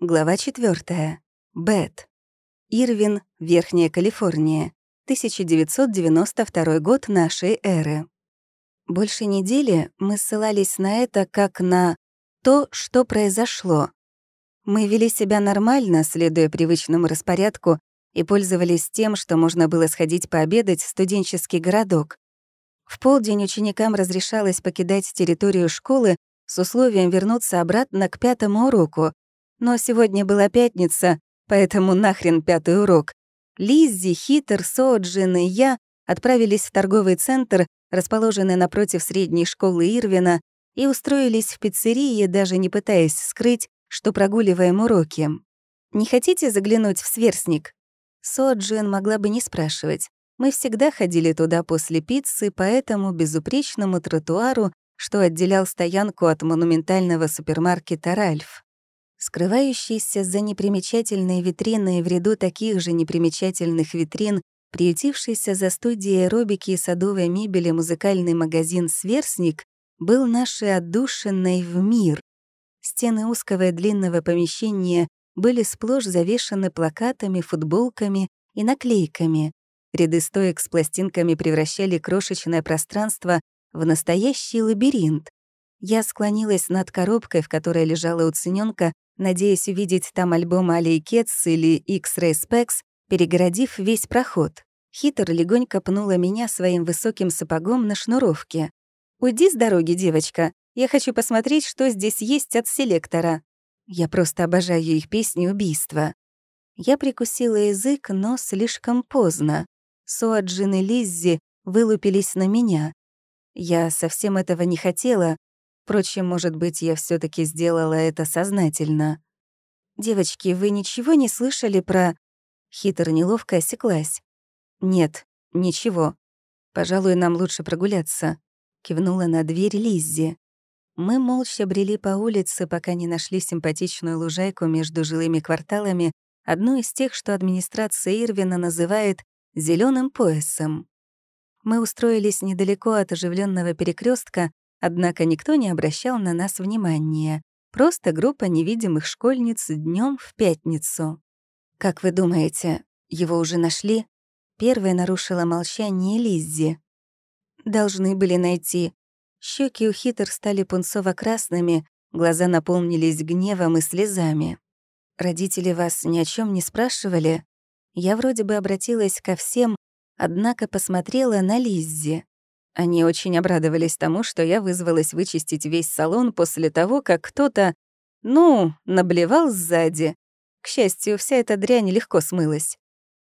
Глава 4. Бет. Ирвин, Верхняя Калифорния. 1992 год нашей эры. Больше недели мы ссылались на это как на то, что произошло. Мы вели себя нормально, следуя привычному распорядку, и пользовались тем, что можно было сходить пообедать в студенческий городок. В полдень ученикам разрешалось покидать территорию школы с условием вернуться обратно к пятому уроку. Но сегодня была пятница, поэтому нахрен пятый урок. Лиззи, Хитер, Соджин и я отправились в торговый центр, расположенный напротив средней школы Ирвина, и устроились в пиццерии, даже не пытаясь скрыть, что прогуливаем уроки. «Не хотите заглянуть в сверстник?» Соджин могла бы не спрашивать. Мы всегда ходили туда после пиццы по этому безупречному тротуару, что отделял стоянку от монументального супермаркета «Ральф». Скрывающийся за непримечательной витриной в ряду таких же непримечательных витрин, приютившийся за студией аэробики и садовой мебели музыкальный магазин «Сверстник» был нашей отдушиной в мир. Стены узкого и длинного помещения были сплошь завешаны плакатами, футболками и наклейками. Ряды стоек с пластинками превращали крошечное пространство в настоящий лабиринт. Я склонилась над коробкой, в которой лежала уценёнка, надеясь увидеть там альбом Али Кетс или X-Ray Specs, перегородив весь проход. Хитр легонько пнула меня своим высоким сапогом на шнуровке. «Уйди с дороги, девочка. Я хочу посмотреть, что здесь есть от селектора». Я просто обожаю их песни убийства. Я прикусила язык, но слишком поздно. Суаджин и Лиззи вылупились на меня. Я совсем этого не хотела, впрочем, может быть, я все таки сделала это сознательно. «Девочки, вы ничего не слышали про...» Хитр неловко осеклась. «Нет, ничего. Пожалуй, нам лучше прогуляться», — кивнула на дверь Лиззи. Мы молча брели по улице, пока не нашли симпатичную лужайку между жилыми кварталами, одну из тех, что администрация Ирвина называет зеленым поясом. Мы устроились недалеко от оживленного перекрестка, однако никто не обращал на нас внимания. Просто группа невидимых школьниц днем в пятницу. «Как вы думаете, его уже нашли?» Первая нарушила молчание Лиззи. «Должны были найти». Щеки у хитр стали пунцово-красными, глаза наполнились гневом и слезами. «Родители вас ни о чем не спрашивали?» Я вроде бы обратилась ко всем, однако посмотрела на Лиззи. Они очень обрадовались тому, что я вызвалась вычистить весь салон после того, как кто-то, ну, наблевал сзади. К счастью, вся эта дрянь легко смылась.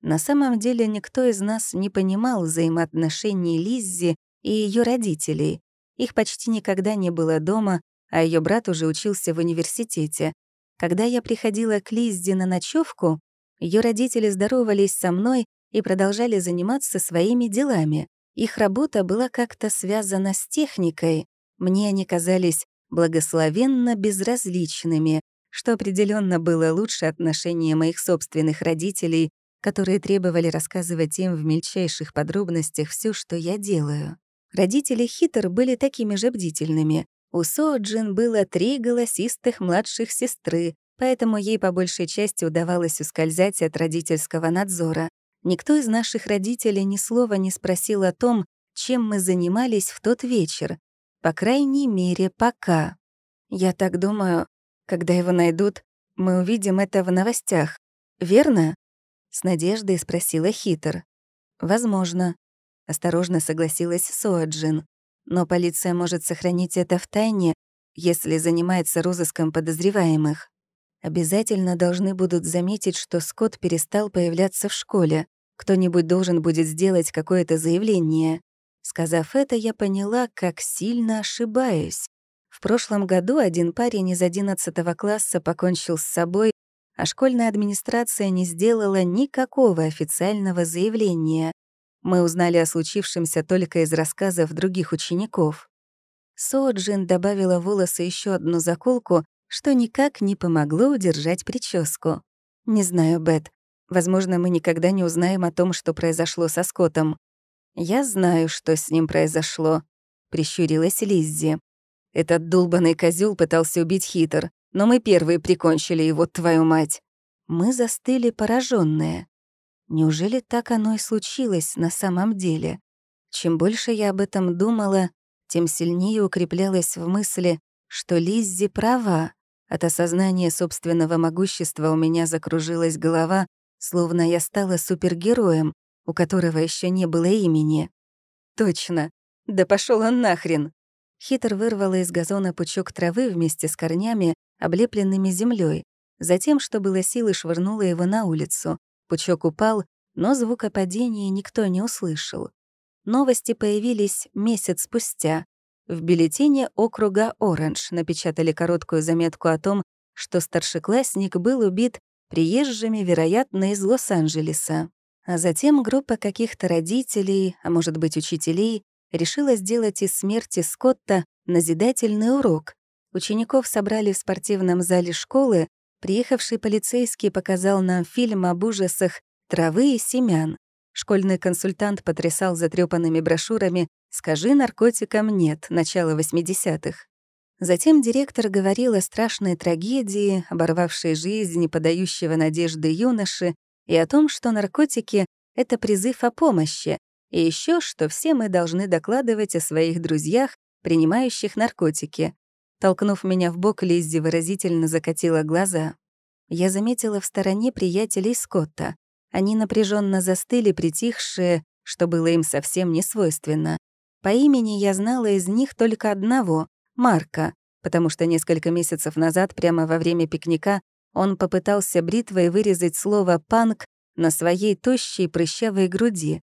На самом деле никто из нас не понимал взаимоотношений Лиззи и ее родителей. Их почти никогда не было дома, а ее брат уже учился в университете. Когда я приходила к Лиззе на ночевку, ее родители здоровались со мной и продолжали заниматься своими делами. Их работа была как-то связана с техникой. Мне они казались благословенно безразличными, что определенно было лучше отношения моих собственных родителей, которые требовали рассказывать им в мельчайших подробностях все, что я делаю. Родители Хитер были такими же бдительными. У Соджин было три голосистых младших сестры, поэтому ей по большей части удавалось ускользать от родительского надзора. Никто из наших родителей ни слова не спросил о том, чем мы занимались в тот вечер. По крайней мере, пока. Я так думаю, когда его найдут, мы увидим это в новостях. Верно? С надеждой спросила Хитер. Возможно. Осторожно согласилась Соаджин. Но полиция может сохранить это в тайне, если занимается розыском подозреваемых. Обязательно должны будут заметить, что Скотт перестал появляться в школе. Кто-нибудь должен будет сделать какое-то заявление. Сказав это, я поняла, как сильно ошибаюсь. В прошлом году один парень из 11 класса покончил с собой, а школьная администрация не сделала никакого официального заявления. Мы узнали о случившемся только из рассказов других учеников. Соджин добавила волосы еще одну заколку, что никак не помогло удержать прическу. Не знаю, Бет. Возможно, мы никогда не узнаем о том, что произошло со Скоттом. Я знаю, что с ним произошло, прищурилась Лиззи. Этот долбанный козел пытался убить Хитер. но мы первые прикончили его, твою мать». Мы застыли пораженные. Неужели так оно и случилось на самом деле? Чем больше я об этом думала, тем сильнее укреплялась в мысли, что Лиззи права. От осознания собственного могущества у меня закружилась голова, словно я стала супергероем, у которого еще не было имени. Точно. Да пошел он нахрен. Хитр вырвала из газона пучок травы вместе с корнями, облепленными землей. Затем, что было силы, швырнула его на улицу. Пучок упал, но звука падения никто не услышал. Новости появились месяц спустя. В бюллетене округа Оранж напечатали короткую заметку о том, что старшеклассник был убит приезжими, вероятно, из Лос-Анджелеса. А затем группа каких-то родителей, а может быть, учителей, решила сделать из смерти Скотта назидательный урок. Учеников собрали в спортивном зале школы, приехавший полицейский показал нам фильм об ужасах травы и семян. Школьный консультант потрясал затрепанными брошюрами «Скажи наркотикам нет» начала 80-х. Затем директор говорил о страшной трагедии, оборвавшей жизнь подающего надежды юноши, и о том, что наркотики — это призыв о помощи, и еще, что все мы должны докладывать о своих друзьях, принимающих наркотики. Толкнув меня в бок, Лиззи выразительно закатила глаза. Я заметила в стороне приятелей Скотта. Они напряженно застыли, притихшие, что было им совсем не свойственно. По имени я знала из них только одного — Марка, потому что несколько месяцев назад, прямо во время пикника, он попытался бритвой вырезать слово «панк» на своей тощей прыщавой груди.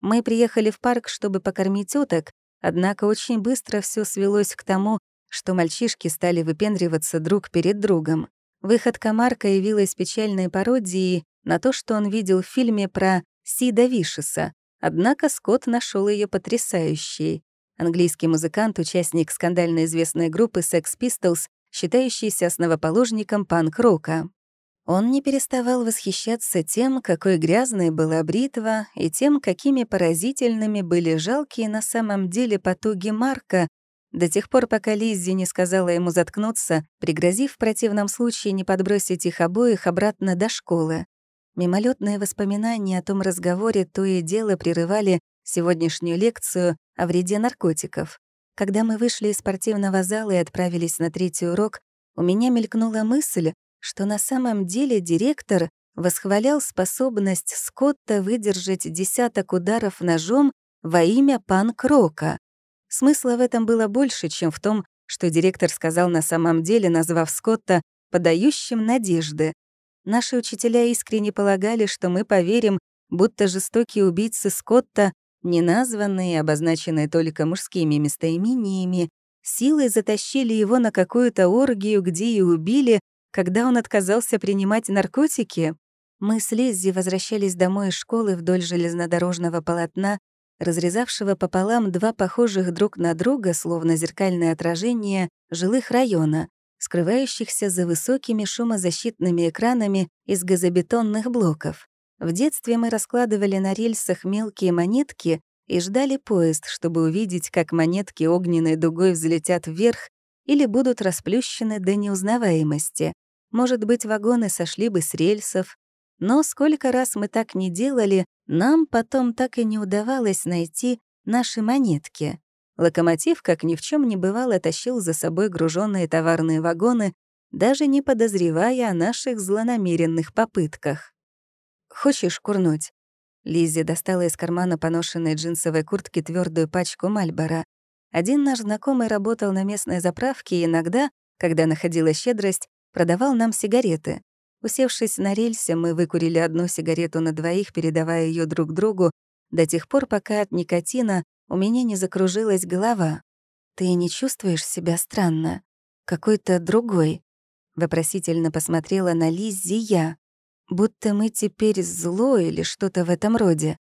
Мы приехали в парк, чтобы покормить уток, однако очень быстро все свелось к тому, что мальчишки стали выпендриваться друг перед другом. Выходка Марка явилась печальной пародией на то, что он видел в фильме про Сида Вишеса, однако Скотт нашел ее потрясающей. Английский музыкант, участник скандально известной группы Sex Pistols, считающийся основоположником панк-рока. Он не переставал восхищаться тем, какой грязной была бритва, и тем, какими поразительными были жалкие на самом деле потуги Марка, до тех пор, пока Лиззи не сказала ему заткнуться, пригрозив в противном случае не подбросить их обоих обратно до школы. Мимолетные воспоминания о том разговоре то и дело прерывали сегодняшнюю лекцию о вреде наркотиков. Когда мы вышли из спортивного зала и отправились на третий урок, у меня мелькнула мысль, что на самом деле директор восхвалял способность Скотта выдержать десяток ударов ножом во имя панк-рока. Смысла в этом было больше, чем в том, что директор сказал на самом деле, назвав Скотта «подающим надежды». Наши учителя искренне полагали, что мы поверим, будто жестокие убийцы Скотта неназванные, обозначенные только мужскими местоимениями, силой затащили его на какую-то оргию, где и убили, когда он отказался принимать наркотики. Мы с Лиззи возвращались домой из школы вдоль железнодорожного полотна, разрезавшего пополам два похожих друг на друга, словно зеркальное отражение, жилых района, скрывающихся за высокими шумозащитными экранами из газобетонных блоков. В детстве мы раскладывали на рельсах мелкие монетки и ждали поезд, чтобы увидеть, как монетки огненной дугой взлетят вверх или будут расплющены до неузнаваемости. Может быть, вагоны сошли бы с рельсов. Но сколько раз мы так не делали, нам потом так и не удавалось найти наши монетки. Локомотив, как ни в чем не бывало, тащил за собой груженные товарные вагоны, даже не подозревая о наших злонамеренных попытках. Хочешь курнуть?» Лиззи достала из кармана поношенной джинсовой куртки твердую пачку Мальбора. Один наш знакомый работал на местной заправке и иногда, когда находила щедрость, продавал нам сигареты. Усевшись на рельсе, мы выкурили одну сигарету на двоих, передавая ее друг другу, до тех пор, пока от никотина у меня не закружилась голова. «Ты не чувствуешь себя странно? Какой-то другой?» Вопросительно посмотрела на Лиззи я будто мы теперь зло или что-то в этом роде.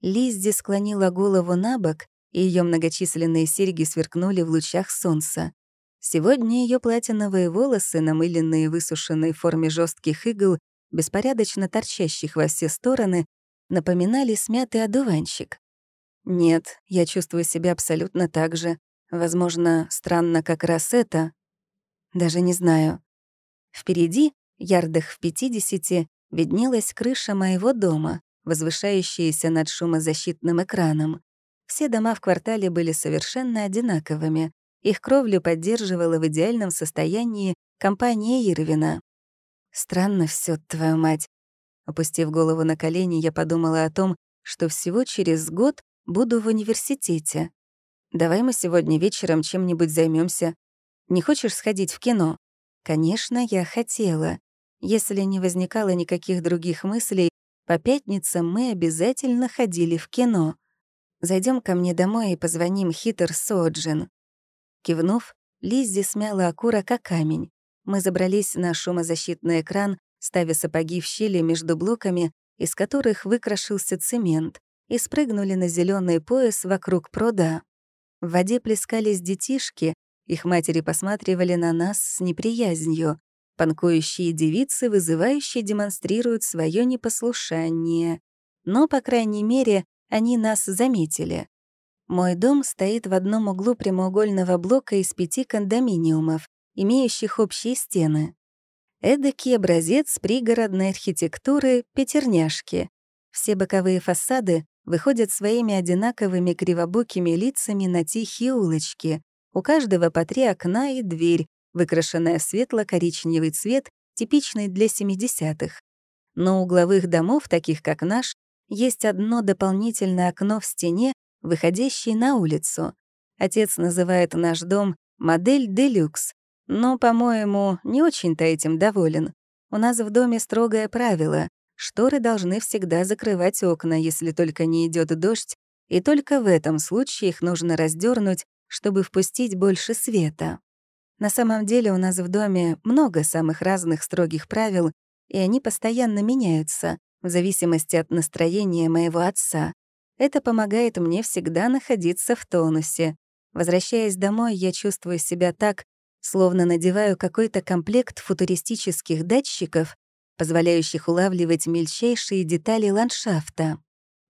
Лиззи склонила голову на бок, и ее многочисленные серьги сверкнули в лучах солнца. Сегодня ее платиновые волосы, намыленные и высушенные в форме жестких игл, беспорядочно торчащих во все стороны, напоминали смятый одуванчик. Нет, я чувствую себя абсолютно так же. Возможно, странно как раз это. Даже не знаю. Впереди, ярдах в 50, виднелась крыша моего дома, возвышающаяся над шумозащитным экраном. Все дома в квартале были совершенно одинаковыми. Их кровлю поддерживала в идеальном состоянии компания Ирвина. Странно все, твою мать. Опустив голову на колени, я подумала о том, что всего через год буду в университете. Давай мы сегодня вечером чем-нибудь займемся. Не хочешь сходить в кино? Конечно, я хотела. Если не возникало никаких других мыслей, по пятницам мы обязательно ходили в кино. Зайдем ко мне домой и позвоним Хитер Соджин. Кивнув, Лиззи смяла окурок о камень. Мы забрались на шумозащитный экран, ставя сапоги в щели между блоками, из которых выкрашился цемент, и спрыгнули на зеленый пояс вокруг пруда. В воде плескались детишки, их матери посматривали на нас с неприязнью. Панкующие девицы вызывающе демонстрируют свое непослушание. Но, по крайней мере, они нас заметили. Мой дом стоит в одном углу прямоугольного блока из пяти кондоминиумов, имеющих общие стены. Эдакий образец пригородной архитектуры — пятерняшки. Все боковые фасады выходят своими одинаковыми кривобокими лицами на тихие улочки. У каждого по три окна и дверь, выкрашенная в светло-коричневый цвет, типичный для 70-х. Но у угловых домов, таких как наш, есть одно дополнительное окно в стене, выходящее на улицу. Отец называет наш дом «модель делюкс», но, по-моему, не очень-то этим доволен. У нас в доме строгое правило — шторы должны всегда закрывать окна, если только не идет дождь, и только в этом случае их нужно раздернуть, чтобы впустить больше света. На самом деле у нас в доме много самых разных строгих правил, и они постоянно меняются, в зависимости от настроения моего отца. Это помогает мне всегда находиться в тонусе. Возвращаясь домой, я чувствую себя так, словно надеваю какой-то комплект футуристических датчиков, позволяющих улавливать мельчайшие детали ландшафта.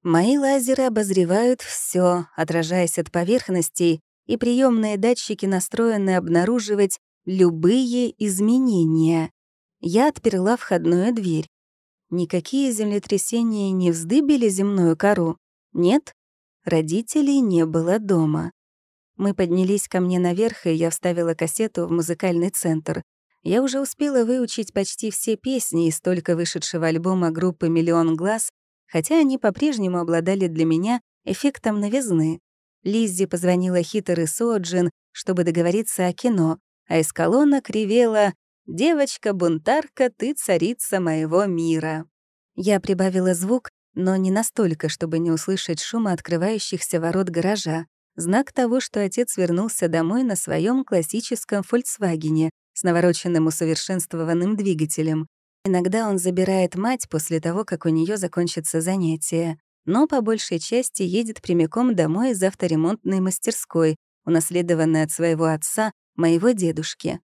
Мои лазеры обозревают все, отражаясь от поверхностей, и приемные датчики настроены обнаруживать любые изменения. Я отперла входную дверь. Никакие землетрясения не вздыбили земную кору. Нет, родителей не было дома. Мы поднялись ко мне наверх, и я вставила кассету в музыкальный центр. Я уже успела выучить почти все песни из только вышедшего альбома группы «Миллион глаз», хотя они по-прежнему обладали для меня эффектом новизны. Лиззи позвонила Хитер и Соджин, чтобы договориться о кино, а из колонок ревела «Девочка-бунтарка, ты царица моего мира». Я прибавила звук, но не настолько, чтобы не услышать шума открывающихся ворот гаража. Знак того, что отец вернулся домой на своем классическом «Фольксвагене» с навороченным усовершенствованным двигателем. Иногда он забирает мать после того, как у нее закончится занятие, но по большей части едет прямиком домой из авторемонтной мастерской, унаследованной от своего отца, моего дедушки.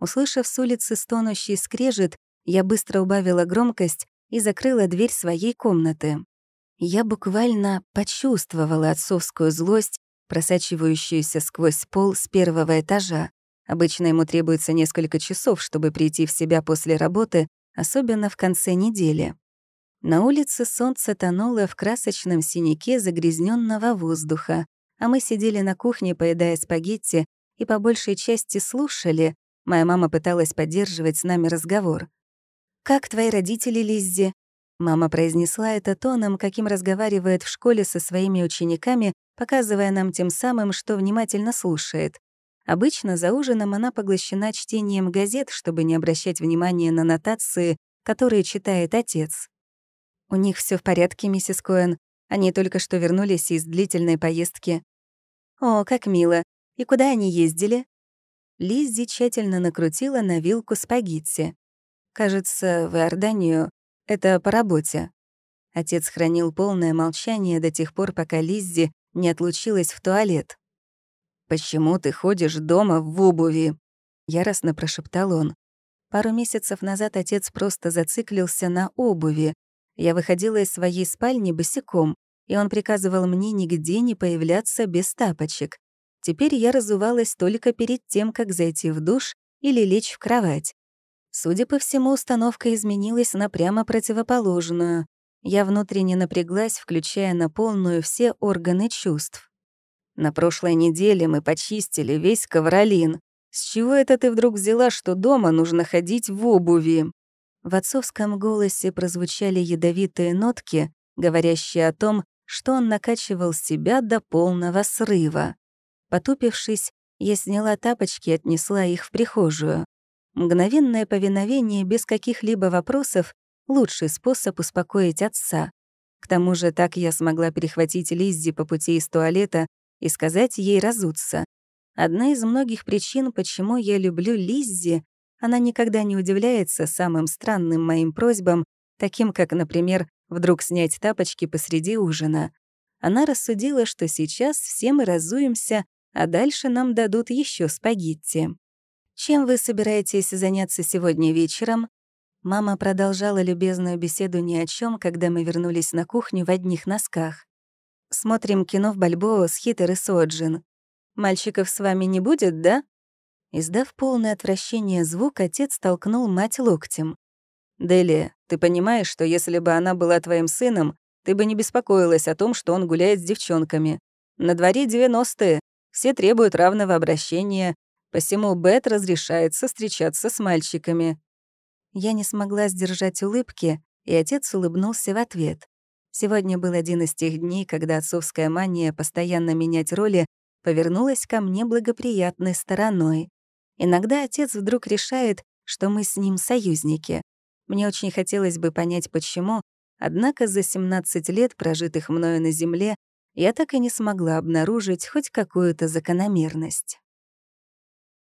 Услышав с улицы стонущий скрежет, я быстро убавила громкость и закрыла дверь своей комнаты. Я буквально почувствовала отцовскую злость, просачивающуюся сквозь пол с первого этажа. Обычно ему требуется несколько часов, чтобы прийти в себя после работы, особенно в конце недели. На улице солнце тонуло в красочном синяке загрязненного воздуха, а мы сидели на кухне, поедая спагетти, и по большей части слушали. Моя мама пыталась поддерживать с нами разговор. «Как твои родители, Лиззи?» Мама произнесла это тоном, каким разговаривает в школе со своими учениками, показывая нам тем самым, что внимательно слушает. Обычно за ужином она поглощена чтением газет, чтобы не обращать внимания на нотации, которые читает отец. «У них все в порядке, миссис Коэн. Они только что вернулись из длительной поездки». «О, как мило. И куда они ездили?» Лиззи тщательно накрутила на вилку спагетти. Кажется, в Иорданию. Это по работе. Отец хранил полное молчание до тех пор, пока Лиззи не отлучилась в туалет. «Почему ты ходишь дома в обуви?» — яростно прошептал он. Пару месяцев назад отец просто зациклился на обуви. Я выходила из своей спальни босиком, и он приказывал мне нигде не появляться без тапочек. Теперь я разувалась только перед тем, как зайти в душ или лечь в кровать. Судя по всему, установка изменилась на прямо противоположную. Я внутренне напряглась, включая на полную все органы чувств. На прошлой неделе мы почистили весь ковролин. С чего это ты вдруг взяла, что дома нужно ходить в обуви? В отцовском голосе прозвучали ядовитые нотки, говорящие о том, что он накачивал себя до полного срыва. Потупившись, я сняла тапочки и отнесла их в прихожую. Мгновенное повиновение без каких-либо вопросов — лучший способ успокоить отца. К тому же так я смогла перехватить Лиззи по пути из туалета и сказать ей разуться. Одна из многих причин, почему я люблю Лиззи, она никогда не удивляется самым странным моим просьбам, таким как, например, вдруг снять тапочки посреди ужина. Она рассудила, что сейчас все мы разуемся, а дальше нам дадут еще спагетти. «Чем вы собираетесь заняться сегодня вечером?» Мама продолжала любезную беседу ни о чем, когда мы вернулись на кухню в одних носках. «Смотрим кино в Бальбоа с Хитер и Соджин. Мальчиков с вами не будет, да?» Издав полное отвращение звук, отец толкнул мать локтем. «Дели, ты понимаешь, что если бы она была твоим сыном, ты бы не беспокоилась о том, что он гуляет с девчонками. На дворе 90-е, все требуют равного обращения, посему Бет разрешается встречаться с мальчиками». Я не смогла сдержать улыбки, и отец улыбнулся в ответ. Сегодня был один из тех дней, когда отцовская мания постоянно менять роли повернулась ко мне благоприятной стороной. Иногда отец вдруг решает, что мы с ним союзники. Мне очень хотелось бы понять, почему, однако за 17 лет, прожитых мною на Земле, я так и не смогла обнаружить хоть какую-то закономерность.